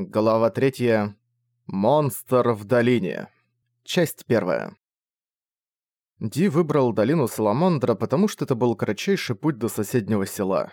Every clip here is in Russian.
Глава 3. Монстр в долине. Часть 1. Ди выбрал долину Саламандра, потому что это был кратчайший путь до соседнего села.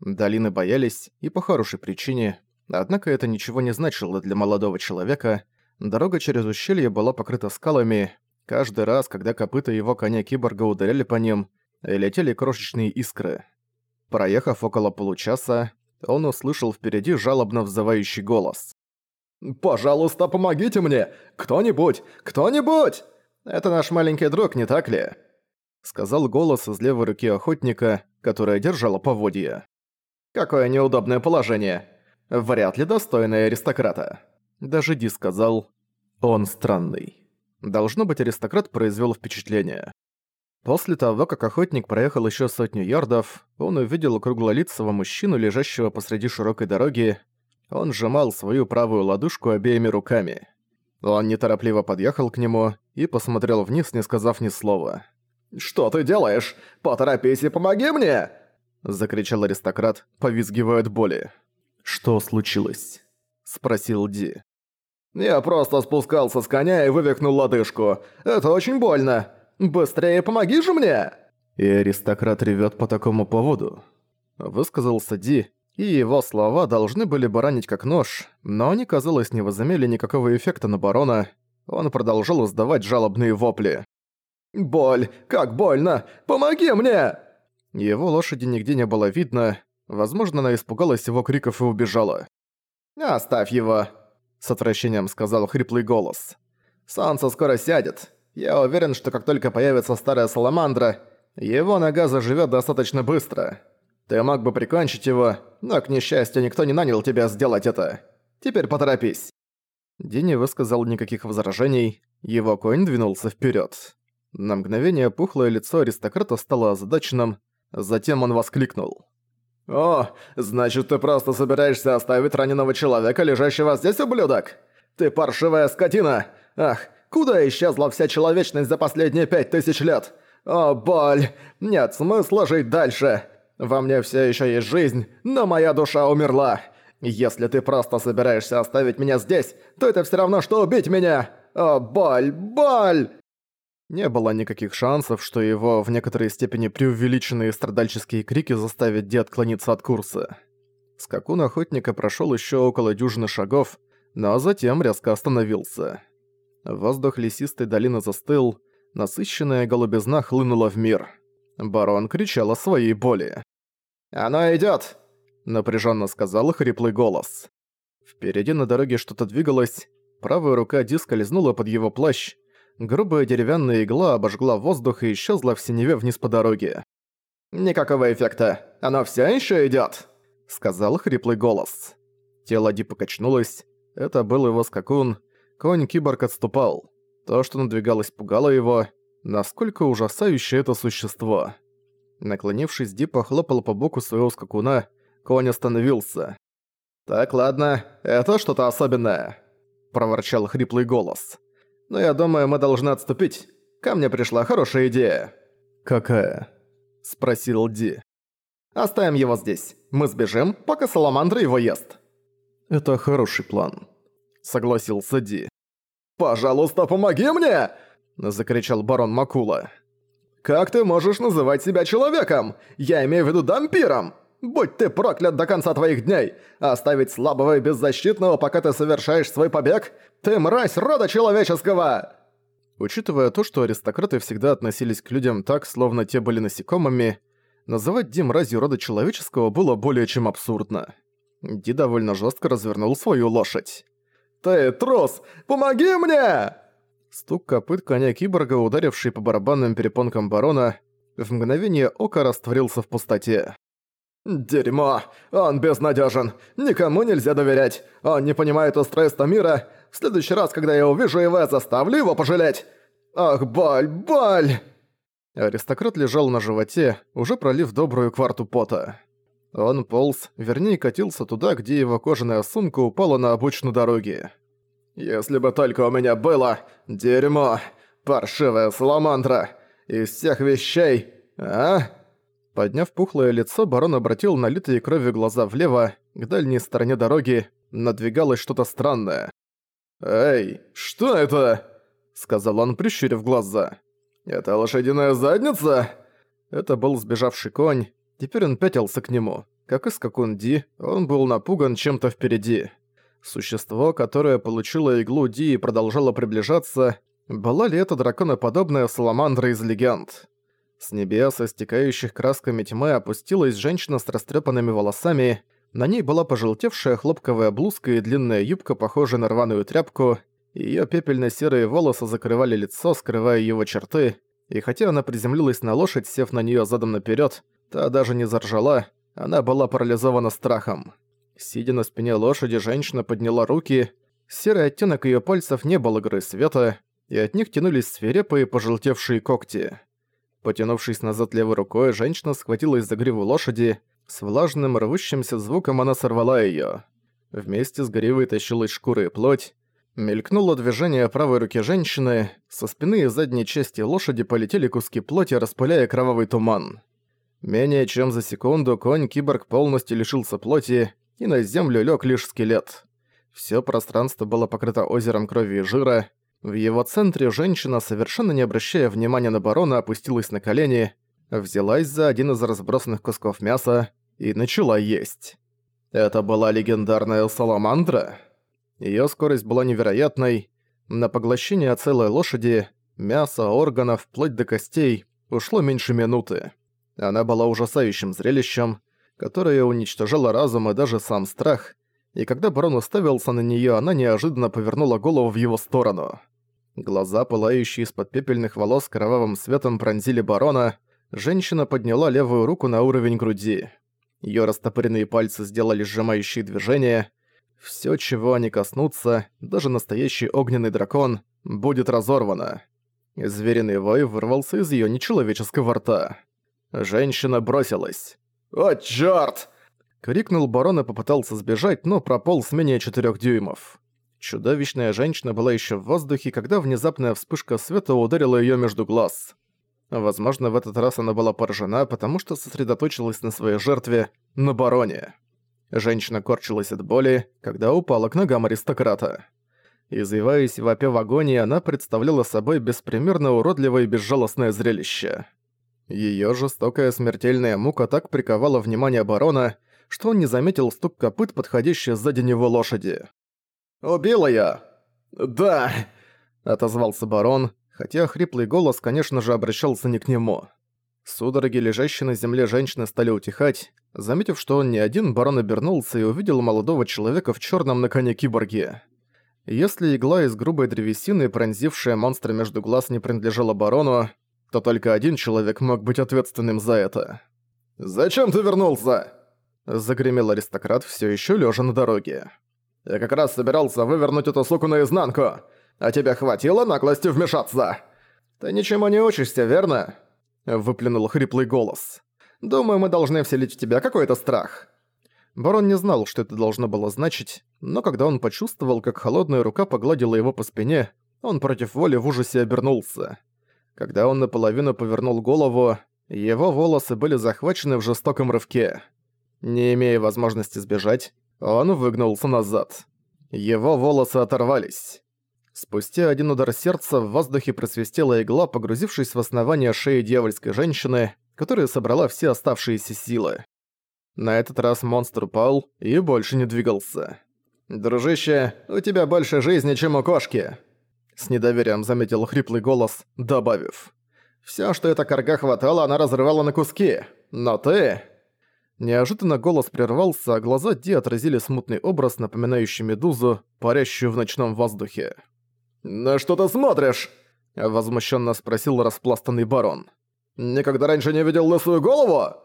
Долины боялись, и по хорошей причине, однако это ничего не значило для молодого человека. Дорога через ущелье была покрыта скалами. Каждый раз, когда копыта его коня-киборга ударяли по ним, летели крошечные искры. Проехав около получаса, он услышал впереди жалобно взывающий голос. «Пожалуйста, помогите мне! Кто-нибудь! Кто-нибудь!» «Это наш маленький друг, не так ли?» Сказал голос из левой руки охотника, которая держала поводья. «Какое неудобное положение! Вряд ли достойное аристократа!» Даже Ди сказал «Он странный». Должно быть, аристократ произвел впечатление. После того, как охотник проехал еще сотню ярдов, он увидел круглолицего мужчину, лежащего посреди широкой дороги. Он сжимал свою правую ладошку обеими руками. Он неторопливо подъехал к нему и посмотрел вниз, не сказав ни слова. «Что ты делаешь? Поторопись и помоги мне!» Закричал аристократ, повизгивая от боли. «Что случилось?» Спросил Ди. «Я просто спускался с коня и вывихнул лодыжку. Это очень больно. «Быстрее помоги же мне!» «И аристократ ревет по такому поводу», — высказался Ди, и его слова должны были баранить как нож, но они, казалось, не возымели никакого эффекта на барона. Он продолжал издавать жалобные вопли. «Боль! Как больно! Помоги мне!» Его лошади нигде не было видно. Возможно, она испугалась его криков и убежала. «Оставь его!» — с отвращением сказал хриплый голос. «Солнце скоро сядет. Я уверен, что как только появится старая саламандра, его нога заживет достаточно быстро. Ты мог бы прикончить его, но, к несчастью, никто не нанял тебя сделать это. Теперь поторопись». Ди не высказал никаких возражений, его конь двинулся вперед. На мгновение пухлое лицо аристократа стало озадаченным, затем он воскликнул. «О, значит, ты просто собираешься оставить раненого человека, лежащего здесь, ублюдок? Ты паршивая скотина! Ах, Куда исчезла вся человечность за последние пять тысяч лет? О, боль! Нет смысла жить дальше. Во мне все еще есть жизнь, но моя душа умерла. Если ты просто собираешься оставить меня здесь, то это все равно, что убить меня. О, боль, боль!» Не было никаких шансов, что его в некоторой степени преувеличенные страдальческие крики заставят Ди отклониться от курса. Скакун охотника прошел еще около дюжины шагов, но затем резко остановился. Воздух лесистой долины застыл, насыщенная голубизна хлынула в мир. Барон кричал о своей боли. «Оно идёт!» – напряженно сказал хриплый голос. Впереди на дороге что-то двигалось, правая рука диска лизнула под его плащ, грубая деревянная игла обожгла воздух и исчезла в синеве вниз по дороге. «Никакого эффекта! Оно всё ещё идёт!» – сказал хриплый голос. Тело Ди покачнулось, это был его скакун, Конь-киборг отступал. То, что надвигалось, пугало его. Насколько ужасающее это существо. Наклонившись, Ди похлопал по боку своего скакуна. Конь остановился. «Так, ладно, это что-то особенное», — проворчал хриплый голос. «Но я думаю, мы должны отступить. Ко мне пришла хорошая идея». «Какая?» — спросил Ди. «Оставим его здесь. Мы сбежим, пока Саламандра его ест». «Это хороший план», согласился Ди. «Пожалуйста, помоги мне!» – закричал барон Макула. «Как ты можешь называть себя человеком? Я имею в виду дампиром! Будь ты проклят до конца твоих дней! Оставить слабого и беззащитного, пока ты совершаешь свой побег? Ты мразь рода человеческого!» Учитывая то, что аристократы всегда относились к людям так, словно те были насекомыми, называть Ди мразью рода человеческого было более чем абсурдно. Ди довольно жестко развернул свою лошадь. «Ты трус! Помоги мне!» Стук копыт коня-киборга, ударивший по барабанным перепонкам барона, в мгновение ока растворился в пустоте. «Дерьмо! Он безнадежен! Никому нельзя доверять! Он не понимает устройства мира! В следующий раз, когда я увижу его, заставлю его пожалеть! Ах, боль, боль!» Аристократ лежал на животе, уже пролив добрую кварту пота. Он полз, вернее катился туда, где его кожаная сумка упала на обочину дороги. «Если бы только у меня было дерьмо, паршивая саламандра, из всех вещей, а?» Подняв пухлое лицо, барон обратил налитые кровью глаза влево, к дальней стороне дороги, надвигалось что-то странное. «Эй, что это?» — сказал он, прищурив глаза. «Это лошадиная задница?» Это был сбежавший конь, теперь он пятился к нему. Как и скакун Ди, он был напуган чем-то впереди. Существо, которое получило иглу Ди и продолжало приближаться, была ли это драконоподобная саламандра из легенд? С небес, истекающих красками тьмы, опустилась женщина с растрепанными волосами. На ней была пожелтевшая хлопковая блузка и длинная юбка, похожая на рваную тряпку. Её пепельно-серые волосы закрывали лицо, скрывая его черты. И хотя она приземлилась на лошадь, сев на неё задом наперёд, та даже не заржала, она была парализована страхом. Сидя на спине лошади, женщина подняла руки. Серый оттенок её пальцев не был игры света, и от них тянулись свирепые пожелтевшие когти. Потянувшись назад левой рукой, женщина схватилась за гриву лошади. С влажным рвущимся звуком она сорвала её. Вместе с гривой тащилась шкура и плоть. Мелькнуло движение правой руки женщины, со спины и задней части лошади полетели куски плоти, распыляя кровавый туман. Менее чем за секунду конь-киборг полностью лишился плоти, и на землю лег лишь скелет. Все пространство было покрыто озером крови и жира. В его центре женщина, совершенно не обращая внимания на барона, опустилась на колени, взялась за один из разбросанных кусков мяса и начала есть. Это была легендарная саламандра. Ее скорость была невероятной. На поглощение целой лошади, мяса, органов, вплоть до костей, ушло меньше минуты. Она была ужасающим зрелищем, которое уничтожало разум и даже сам страх, и когда барон уставился на неё, она неожиданно повернула голову в его сторону. Глаза, пылающие из-под пепельных волос кровавым светом, пронзили барона, женщина подняла левую руку на уровень груди. Её растопыренные пальцы сделали сжимающие движения. Всё, чего они коснутся, даже настоящий огненный дракон, будет разорвано. Звериный вой вырвался из её нечеловеческого рта. Женщина бросилась. «О, чёрт!» Крикнул барон и попытался сбежать, но прополз менее четырех дюймов. Чудовищная женщина была еще в воздухе, когда внезапная вспышка света ударила ее между глаз. Возможно, в этот раз она была поражена, потому что сосредоточилась на своей жертве, на бароне. Женщина корчилась от боли, когда упала к ногам аристократа. Извиваясь в опе в агонии, она представляла собой беспримерно уродливое и безжалостное зрелище. Её жестокая смертельная мука так приковала внимание барона, что он не заметил стук копыт, подходящей сзади него лошади. «Убила я!» «Да!» — отозвался барон, хотя хриплый голос, конечно же, обращался не к нему. Судороги, лежащие на земле женщины, стали утихать. Заметив, что он не один, барон обернулся и увидел молодого человека в чёрном на коне киборге. Если игла из грубой древесины, пронзившая монстра между глаз, не принадлежала барону, то только один человек мог быть ответственным за это. «Зачем ты вернулся?» Загремел аристократ, все еще лежа на дороге. «Я как раз собирался вывернуть эту суку наизнанку, а тебе хватило наглости вмешаться?» «Ты ничему не учишься, верно?» Выплюнул хриплый голос. «Думаю, мы должны вселить в тебя какой-то страх». Барон не знал, что это должно было значить, но когда он почувствовал, как холодная рука погладила его по спине, он против воли в ужасе обернулся. Когда он наполовину повернул голову, его волосы были захвачены в жестоком рывке. Не имея возможности сбежать, он выгнулся назад. Его волосы оторвались. Спустя один удар сердца в воздухе просвистела игла, погрузившись в основание шеи дьявольской женщины, которая собрала все оставшиеся силы. На этот раз монстр упал и больше не двигался. «Дружище, у тебя больше жизни, чем у кошки!» С недоверием заметил хриплый голос, добавив. «Всё, что эта корга хватала, она разрывала на куски. Но ты...» Неожиданно голос прервался, а глаза Ди отразили смутный образ, напоминающий медузу, парящую в ночном воздухе. «На что ты смотришь?» – возмущенно спросил распластанный барон. «Никогда раньше не видел лысую голову?»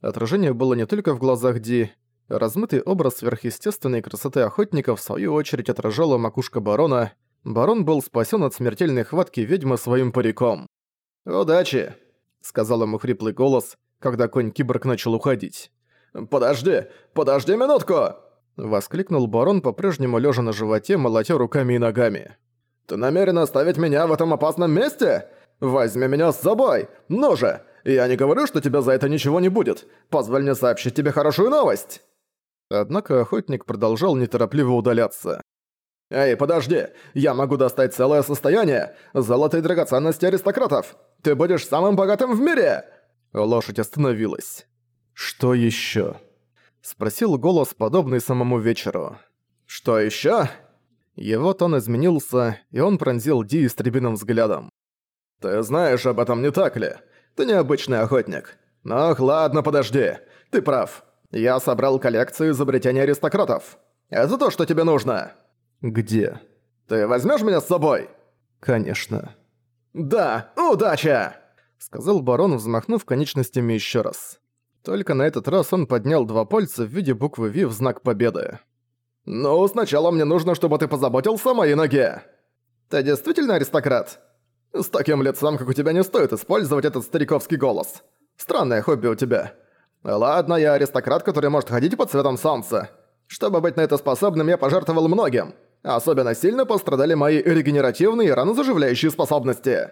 Отражение было не только в глазах Ди. Размытый образ сверхъестественной красоты охотника в свою очередь отражала макушка барона, барон был спасен от смертельной хватки ведьмы своим париком. «Удачи!» — сказал ему хриплый голос, когда конь-киборг начал уходить. «Подожди! Подожди минутку!» — воскликнул барон, по-прежнему лежа на животе, молотя руками и ногами. «Ты намерен оставить меня в этом опасном месте? Возьми меня с собой! Ну же! Я не говорю, что тебе за это ничего не будет! Позволь мне сообщить тебе хорошую новость!» Однако охотник продолжал неторопливо удаляться. «Эй, подожди! Я могу достать целое состояние! Золотые драгоценности аристократов! Ты будешь самым богатым в мире!» Лошадь остановилась. «Что ещё?» Спросил голос, подобный самому вечеру. «Что ещё?» Его тон изменился, и он пронзил Ди истребиным взглядом. «Ты знаешь об этом, не так ли? Ты необычный охотник. Ах, ладно, подожди. Ты прав. Я собрал коллекцию изобретений аристократов. Это то, что тебе нужно?» «Где?» «Ты возьмешь меня с собой?» «Конечно». «Да, удача!» Сказал барон, взмахнув конечностями еще раз. Только на этот раз он поднял два пальца в виде буквы «Ви» в знак победы. «Ну, сначала мне нужно, чтобы ты позаботился о моей ноге. Ты действительно аристократ? С таким лицом, как у тебя, не стоит использовать этот стариковский голос. Странное хобби у тебя. Ладно, я аристократ, который может ходить под цветом солнца. Чтобы быть на это способным, я пожертвовал многим. Особенно сильно пострадали мои регенеративные и ранозаживляющие способности.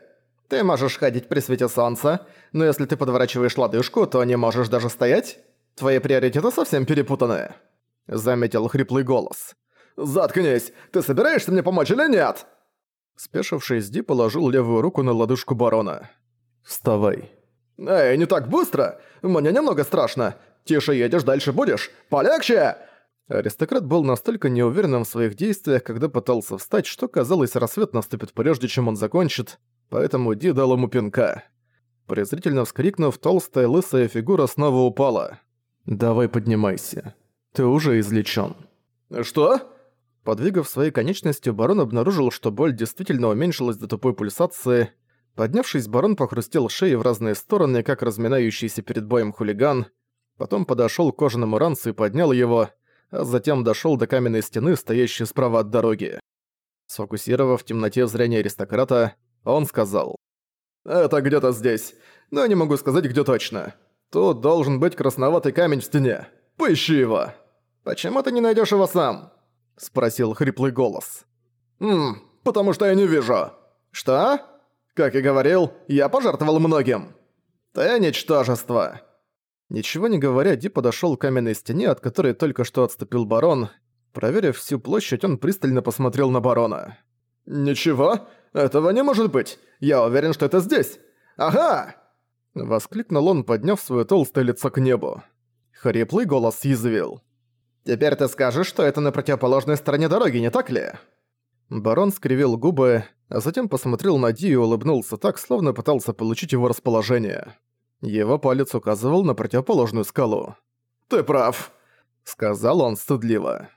Ты можешь ходить при свете солнца, но если ты подворачиваешь лодыжку, то не можешь даже стоять. Твои приоритеты совсем перепутаны. Заметил хриплый голос. «Заткнись! Ты собираешься мне помочь или нет?» Спешившись, Ди положил левую руку на лодыжку барона. «Вставай». «Эй, не так быстро! Мне немного страшно! Тише едешь, дальше будешь! Полегче!» Аристократ был настолько неуверенным в своих действиях, когда пытался встать, что казалось, рассвет наступит прежде, чем он закончит, поэтому Ди дал ему пинка. Презрительно вскрикнув, толстая лысая фигура снова упала. «Давай поднимайся. Ты уже излечен. «Что?» Подвигав своей конечностью, барон обнаружил, что боль действительно уменьшилась до тупой пульсации, Поднявшись, барон похрустел шеей в разные стороны, как разминающийся перед боем хулиган, потом подошёл к кожаному ранцу и поднял его, а затем дошёл до каменной стены, стоящей справа от дороги. Сфокусировав в темноте зрение аристократа, он сказал. «Это где-то здесь, но не могу сказать, где точно. Тут должен быть красноватый камень в стене. Поищи его!» «Почему ты не найдёшь его сам?» — спросил хриплый голос. «Ммм, потому что я не вижу». «Что?» Как и говорил, я пожертвовал многим. Ты ничтожество. Ничего не говоря, Ди подошёл к каменной стене, от которой только что отступил барон. Проверив всю площадь, он пристально посмотрел на барона. «Ничего? Этого не может быть! Я уверен, что это здесь! Ага!» Воскликнул он, подняв своё толстое лицо к небу. Хриплый голос съязвил. «Теперь ты скажешь, что это на противоположной стороне дороги, не так ли?» Барон скривил губы, а затем посмотрел на Ди и улыбнулся так, словно пытался получить его расположение. Его палец указывал на противоположную скалу. «Ты прав», — сказал он стыдливо.